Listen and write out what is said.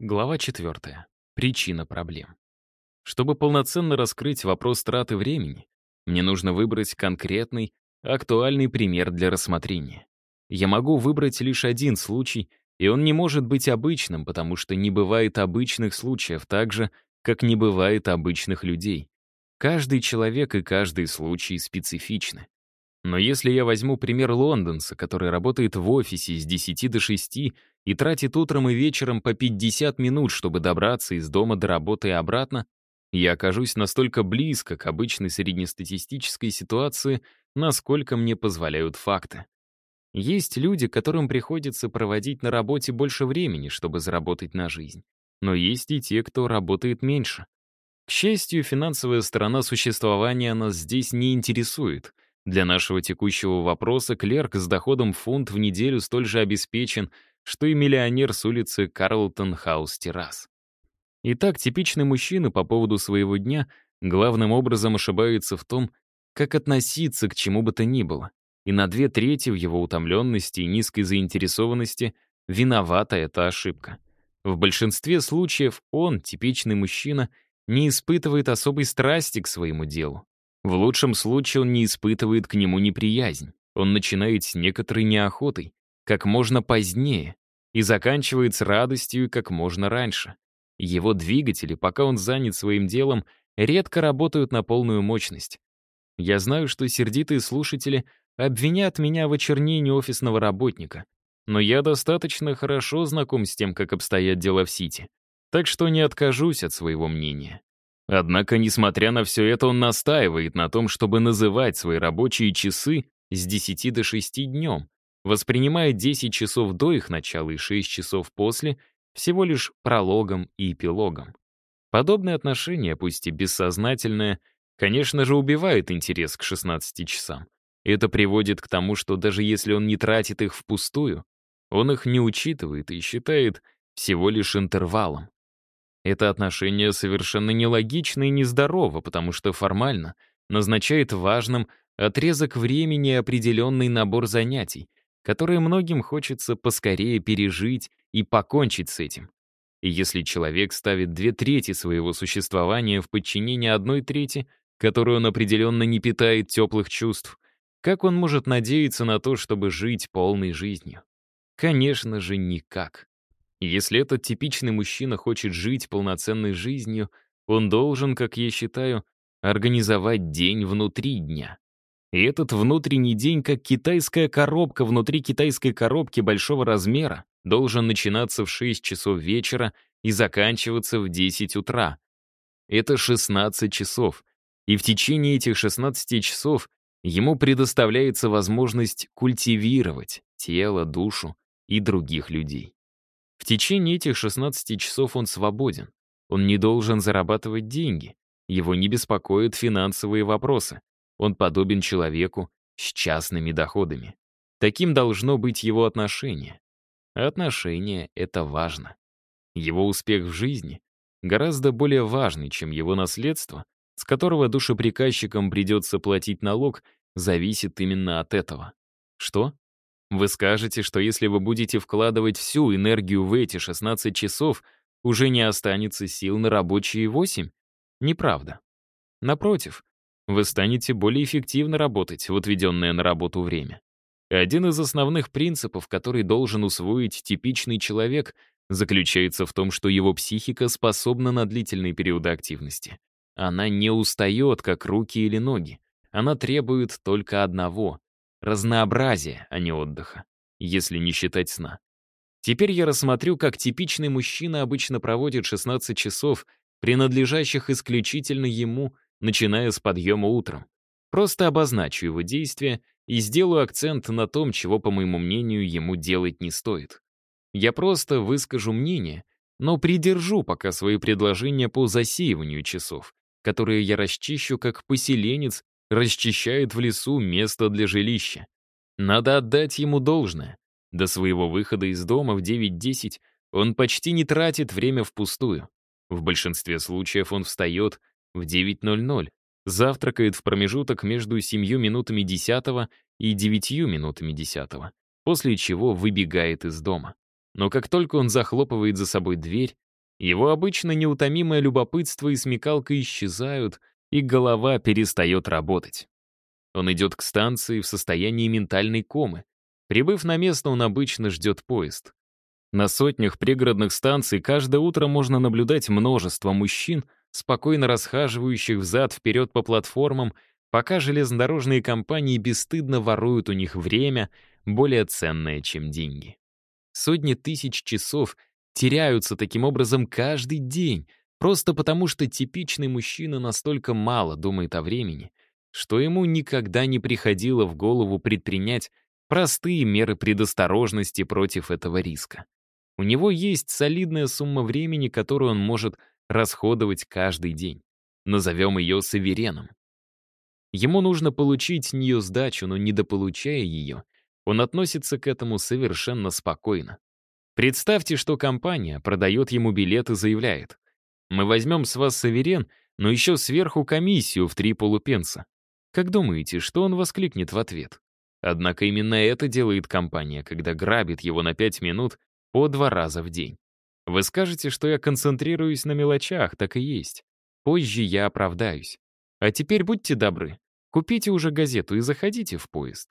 Глава 4. Причина проблем. Чтобы полноценно раскрыть вопрос траты времени, мне нужно выбрать конкретный, актуальный пример для рассмотрения. Я могу выбрать лишь один случай, и он не может быть обычным, потому что не бывает обычных случаев так же, как не бывает обычных людей. Каждый человек и каждый случай специфичны. Но если я возьму пример лондонца, который работает в офисе с 10 до 6 и тратит утром и вечером по 50 минут, чтобы добраться из дома до работы и обратно, я окажусь настолько близко к обычной среднестатистической ситуации, насколько мне позволяют факты. Есть люди, которым приходится проводить на работе больше времени, чтобы заработать на жизнь. Но есть и те, кто работает меньше. К счастью, финансовая сторона существования нас здесь не интересует — для нашего текущего вопроса клерк с доходом фунт в неделю столь же обеспечен, что и миллионер с улицы Карлтон Хаус Террас. Итак, типичный мужчина по поводу своего дня главным образом ошибается в том, как относиться к чему бы то ни было, и на две трети в его утомленности и низкой заинтересованности виновата эта ошибка. В большинстве случаев он, типичный мужчина, не испытывает особой страсти к своему делу. В лучшем случае он не испытывает к нему неприязнь. Он начинает с некоторой неохотой, как можно позднее, и заканчивает с радостью как можно раньше. Его двигатели, пока он занят своим делом, редко работают на полную мощность. Я знаю, что сердитые слушатели обвинят меня в очернении офисного работника, но я достаточно хорошо знаком с тем, как обстоят дела в Сити, так что не откажусь от своего мнения. Однако, несмотря на все это, он настаивает на том, чтобы называть свои рабочие часы с 10 до 6 днем, воспринимая 10 часов до их начала и 6 часов после всего лишь прологом и эпилогом. Подобное отношение, пусть и бессознательное, конечно же, убивает интерес к 16 часам. Это приводит к тому, что даже если он не тратит их впустую, он их не учитывает и считает всего лишь интервалом. Это отношение совершенно нелогично и нездорово, потому что формально назначает важным отрезок времени и определенный набор занятий, которые многим хочется поскорее пережить и покончить с этим. И если человек ставит две трети своего существования в подчинение одной трети, которую он определенно не питает теплых чувств, как он может надеяться на то, чтобы жить полной жизнью? Конечно же, никак. Если этот типичный мужчина хочет жить полноценной жизнью, он должен, как я считаю, организовать день внутри дня. И этот внутренний день, как китайская коробка внутри китайской коробки большого размера, должен начинаться в 6 часов вечера и заканчиваться в 10 утра. Это 16 часов. И в течение этих 16 часов ему предоставляется возможность культивировать тело, душу и других людей. В течение этих 16 часов он свободен. Он не должен зарабатывать деньги. Его не беспокоят финансовые вопросы. Он подобен человеку с частными доходами. Таким должно быть его отношение. отношение — это важно. Его успех в жизни гораздо более важный, чем его наследство, с которого душеприказчикам придется платить налог, зависит именно от этого. Что? Вы скажете, что если вы будете вкладывать всю энергию в эти 16 часов, уже не останется сил на рабочие 8? Неправда. Напротив, вы станете более эффективно работать в отведенное на работу время. Один из основных принципов, который должен усвоить типичный человек, заключается в том, что его психика способна на длительные периоды активности. Она не устает, как руки или ноги. Она требует только одного Разнообразие, а не отдыха, если не считать сна. Теперь я рассмотрю, как типичный мужчина обычно проводит 16 часов, принадлежащих исключительно ему, начиная с подъема утром. Просто обозначу его действия и сделаю акцент на том, чего, по моему мнению, ему делать не стоит. Я просто выскажу мнение, но придержу пока свои предложения по засеиванию часов, которые я расчищу как поселенец расчищает в лесу место для жилища. Надо отдать ему должное. До своего выхода из дома в 9-10 он почти не тратит время впустую. В большинстве случаев он встает в 9.00, завтракает в промежуток между 7 минутами 10 и 9 минутами 10, после чего выбегает из дома. Но как только он захлопывает за собой дверь, Его обычно неутомимое любопытство и смекалка исчезают, и голова перестает работать. Он идет к станции в состоянии ментальной комы. Прибыв на место, он обычно ждет поезд. На сотнях пригородных станций каждое утро можно наблюдать множество мужчин, спокойно расхаживающих взад-вперед по платформам, пока железнодорожные компании бесстыдно воруют у них время, более ценное, чем деньги. Сотни тысяч часов теряются таким образом каждый день, просто потому что типичный мужчина настолько мало думает о времени, что ему никогда не приходило в голову предпринять простые меры предосторожности против этого риска. У него есть солидная сумма времени, которую он может расходовать каждый день. Назовем ее савереном. Ему нужно получить нее сдачу, но недополучая ее, он относится к этому совершенно спокойно. Представьте, что компания продает ему билет и заявляет, «Мы возьмем с вас саверен, но еще сверху комиссию в три полупенса». Как думаете, что он воскликнет в ответ? Однако именно это делает компания, когда грабит его на пять минут по два раза в день. Вы скажете, что я концентрируюсь на мелочах, так и есть. Позже я оправдаюсь. А теперь будьте добры, купите уже газету и заходите в поезд.